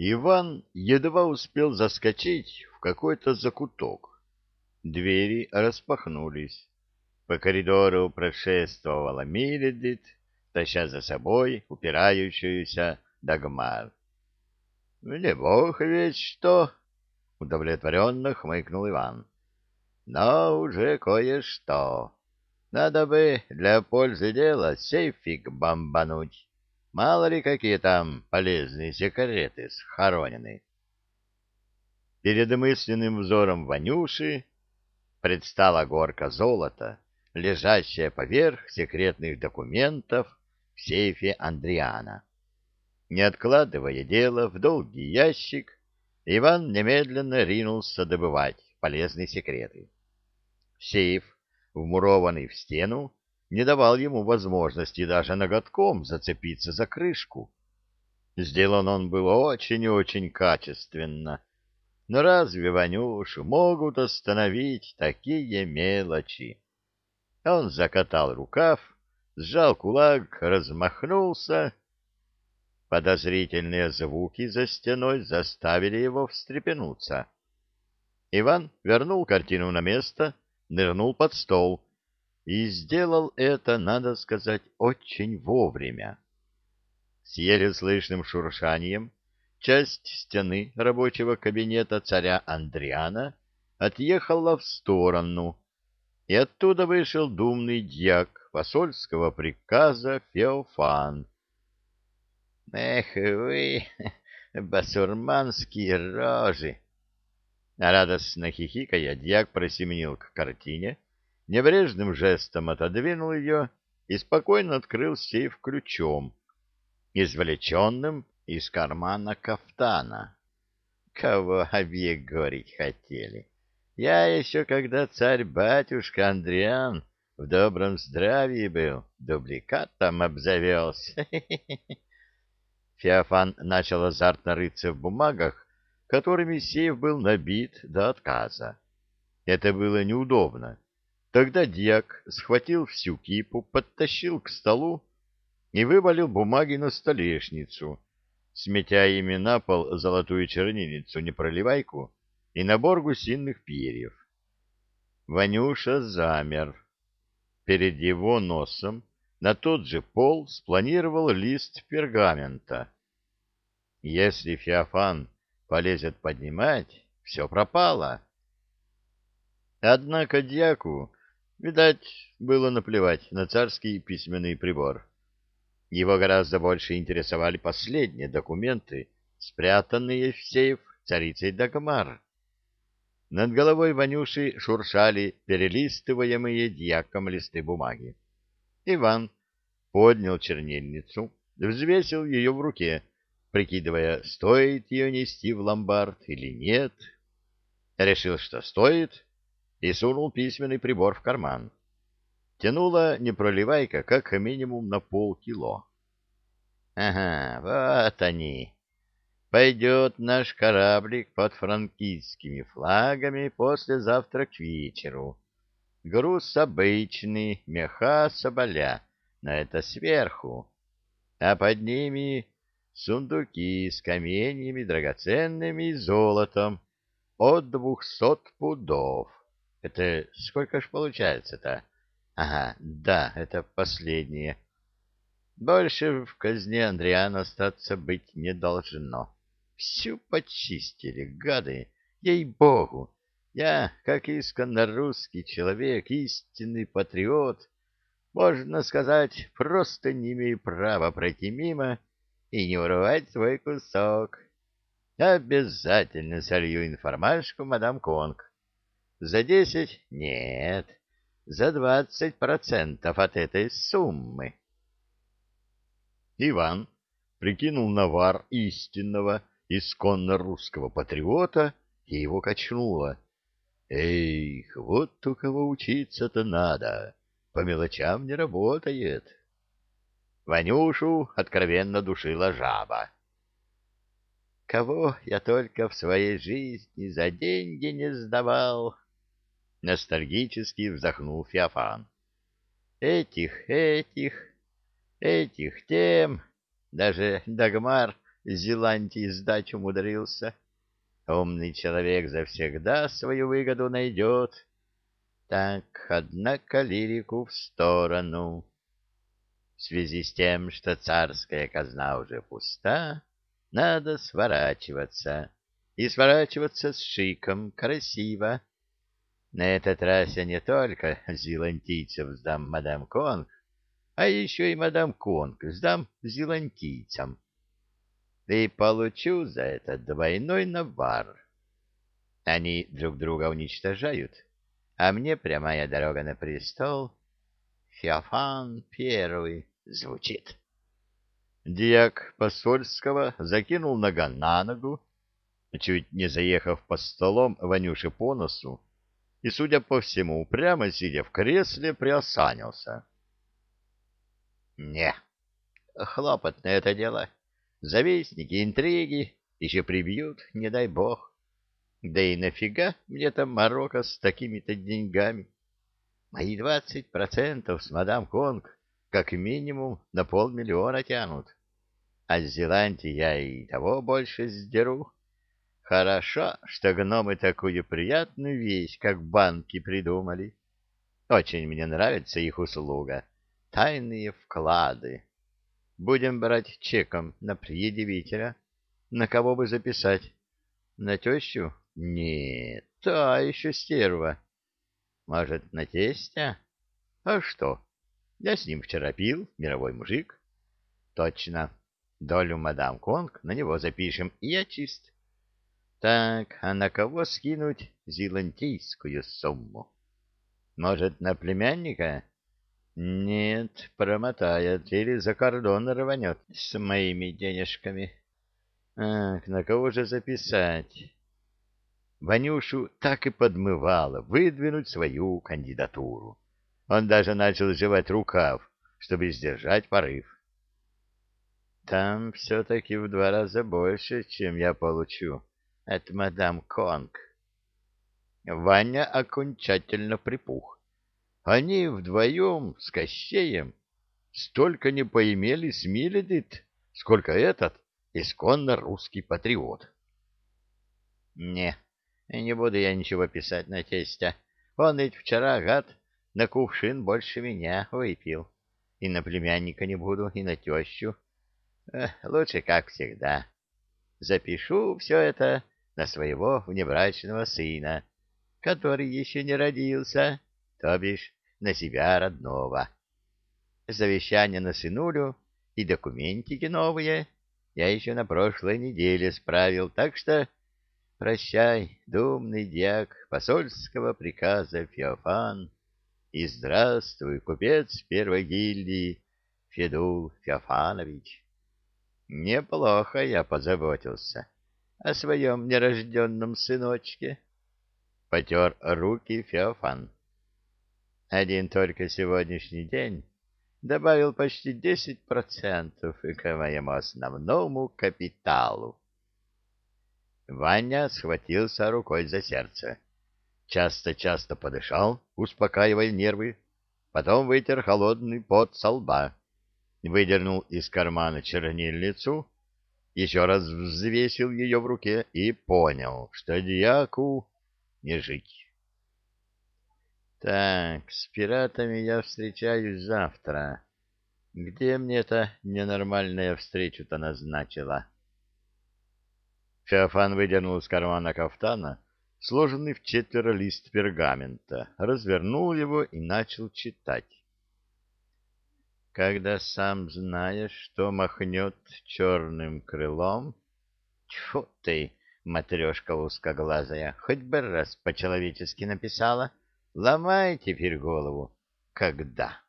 Иван едва успел заскочить в какой-то закуток. Двери распахнулись. По коридору прошествовала Миридит, таща за собой упирающуюся Дагмар. — Не бог ведь что! — удовлетворенно хмыкнул Иван. — Но уже кое-что. Надо бы для пользы дела сейфик бомбануть. Мало ли какие там полезные секреты схоронены. Перед мысленным взором Ванюши предстала горка золота, лежащая поверх секретных документов в сейфе Андриана. Не откладывая дело в долгий ящик, Иван немедленно ринулся добывать полезные секреты. Сейф, вмурованный в стену, не давал ему возможности даже ноготком зацепиться за крышку. Сделан он был очень и очень качественно. Но разве Ванюшу могут остановить такие мелочи? Он закатал рукав, сжал кулак, размахнулся Подозрительные звуки за стеной заставили его встрепенуться. Иван вернул картину на место, нырнул под стол и сделал это, надо сказать, очень вовремя. С еле слышным шуршанием часть стены рабочего кабинета царя Андриана отъехала в сторону, и оттуда вышел думный дьяк посольского приказа Феофан, Эх вы, басурманские рожи! Радостно хихикая, дьяк просеменил к картине, небрежным жестом отодвинул ее и спокойно открыл сейф ключом, извлеченным из кармана кафтана. Кого объегорить хотели? Я еще, когда царь-батюшка Андриан в добром здравии был, дубликатом обзавелся. Феофан начал азартно рыться в бумагах, которыми сейф был набит до отказа. Это было неудобно. Тогда дьяк схватил всю кипу, подтащил к столу и вывалил бумаги на столешницу, сметя ими на пол золотую чернильницу, непроливайку и набор гусиных перьев. Ванюша замер. Перед его носом на тот же пол спланировал лист пергамента. Если Феофан полезет поднимать, все пропало. Однако дьяку, видать, было наплевать на царский письменный прибор. Его гораздо больше интересовали последние документы, спрятанные в сейф царицей Дагмар. Над головой Ванюши шуршали перелистываемые дьяком листы бумаги. Иван поднял чернильницу, взвесил ее в руке, прикидывая, стоит ее нести в ломбард или нет. Решил, что стоит, и сунул письменный прибор в карман. Тянула непроливайка как минимум на полкило. Ага, вот они. Пойдет наш кораблик под франкистскими флагами послезавтра к вечеру. Груз обычный, меха соболя, но это сверху. А под ними сундуки с каменьями драгоценными и золотом от двухсот пудов. Это сколько ж получается-то? Ага, да, это последнее. Больше в казне Андриана остаться быть не должно. Всю почистили, гады, ей-богу. Я, как исконно русский человек, истинный патриот, можно сказать, просто не имею права пройти мимо и не урвать свой кусок. Обязательно солью информашку мадам Конг. За десять? Нет, за двадцать процентов от этой суммы. Иван прикинул навар истинного, исконно русского патриота, и его качнуло. Эх, вот у кого учиться-то надо, по мелочам не работает. Ванюшу откровенно душила жаба. Кого я только в своей жизни за деньги не сдавал, ностальгически вздохнул Феофан. Этих, этих, этих тем, даже Дагмар Зеландии сдать умудрился. Умный человек завсегда свою выгоду найдет. Так, однако, лирику в сторону. В связи с тем, что царская казна уже пуста, надо сворачиваться. И сворачиваться с шиком, красиво. На этот раз я не только зелантийцев сдам мадам Конг, а еще и мадам Конг сдам зелантийцам. И получу за это двойной навар. Они друг друга уничтожают, а мне прямая дорога на престол. Феофан первый звучит. Диак посольского закинул нога на ногу, чуть не заехав по столом Ванюше по носу, и, судя по всему, прямо сидя в кресле, приосанился. Не, хлопотное это дело. Завистники, интриги еще прибьют, не дай бог. Да и нафига мне там Марокко с такими-то деньгами? Мои двадцать процентов с мадам Конг как минимум на полмиллиона тянут. А с Зеландии я и того больше сдеру. Хорошо, что гномы такую приятную вещь, как банки, придумали. Очень мне нравится их услуга. Тайные вклады. Будем брать чеком на предъявителя. На кого бы записать? На тещу? Нет, та еще стерва. Может, на тестя? А что? Я с ним вчера пил, мировой мужик. Точно. Долю мадам Конг на него запишем, и я чист. Так, а на кого скинуть зелантийскую сумму? Может, на племянника? Нет, промотает или за кордон рванет с моими денежками. Ах, на кого же записать? Ванюшу так и подмывало выдвинуть свою кандидатуру. Он даже начал жевать рукав, чтобы сдержать порыв. Там все-таки в два раза больше, чем я получу от мадам Конг. Ваня окончательно припух. Они вдвоем с Кощеем столько не поимели с Миледит, сколько этот исконно русский патриот. Не, не буду я ничего писать на тестя. Он ведь вчера, гад, на кувшин больше меня выпил. И на племянника не буду, и на тещу. Эх, лучше, как всегда. Запишу все это на своего внебрачного сына, который еще не родился, то бишь на себя родного. Завещание на сынулю и документики новые я еще на прошлой неделе справил, так что прощай, думный дьяк посольского приказа Феофан. И здравствуй, купец первой гильдии Федул Феофанович. Неплохо я позаботился о своем нерожденном сыночке. Потер руки Феофан. Один только сегодняшний день добавил почти десять процентов к моему основному капиталу. Ваня схватился рукой за сердце часто-часто подышал, успокаивая нервы, потом вытер холодный пот со лба, выдернул из кармана чернильницу, еще раз взвесил ее в руке и понял, что дьяку не жить. Так, с пиратами я встречаюсь завтра. Где мне эта ненормальная встречу-то назначила? Феофан выдернул из кармана кафтана сложенный в четверо лист пергамента, развернул его и начал читать. Когда сам знаешь, что махнет черным крылом... Тьфу ты, матрешка узкоглазая, хоть бы раз по-человечески написала. Ломай теперь голову. Когда?